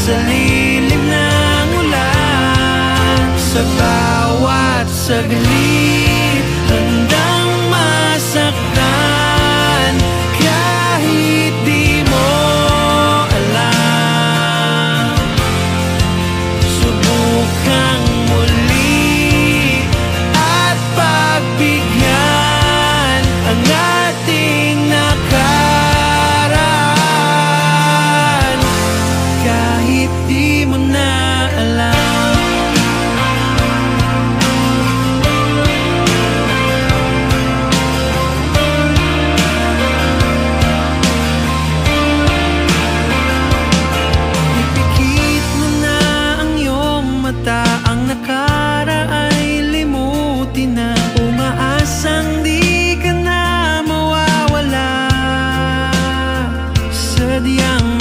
Sa lilim ng ulan. Sa bawat saglit Handang masaktan diamante.